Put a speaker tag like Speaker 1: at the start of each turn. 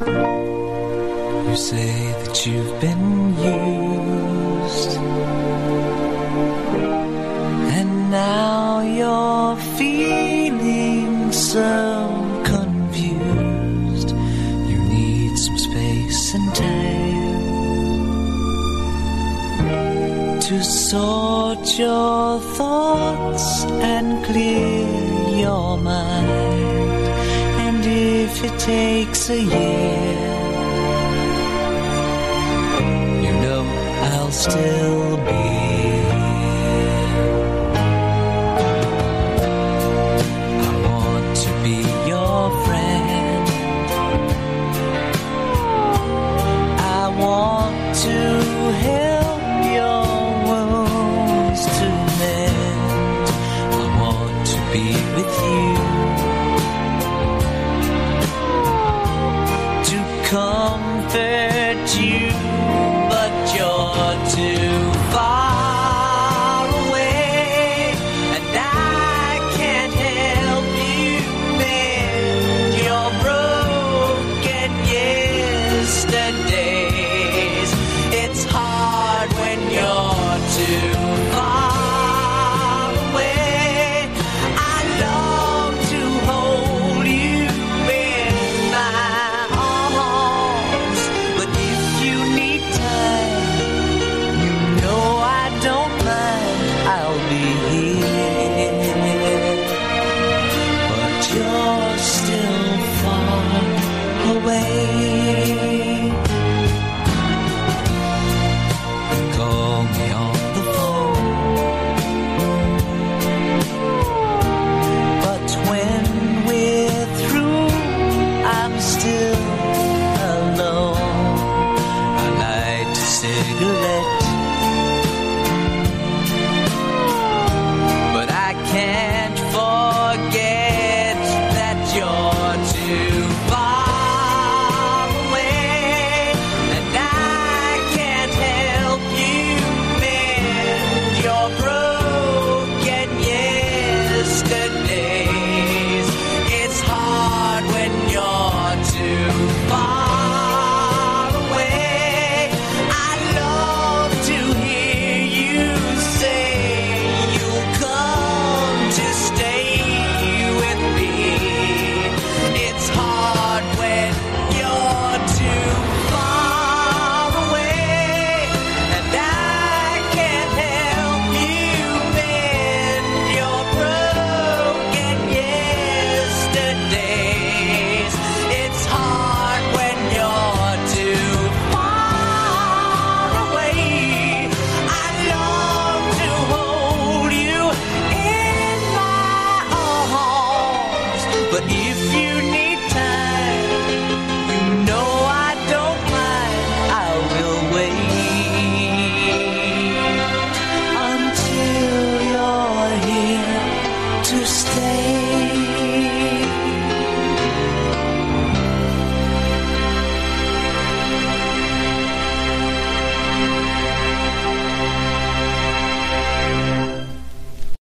Speaker 1: You say that you've been used, and now you're feeling so confused. You need some space and time to sort your thoughts and clear your mind. It takes a year, you know I'll still be. I want to be your friend. I want to help your wounds to mend. I want to be with you. Comfort you, let But if you need time, you know I don't mind. I will wait until you're here to stay.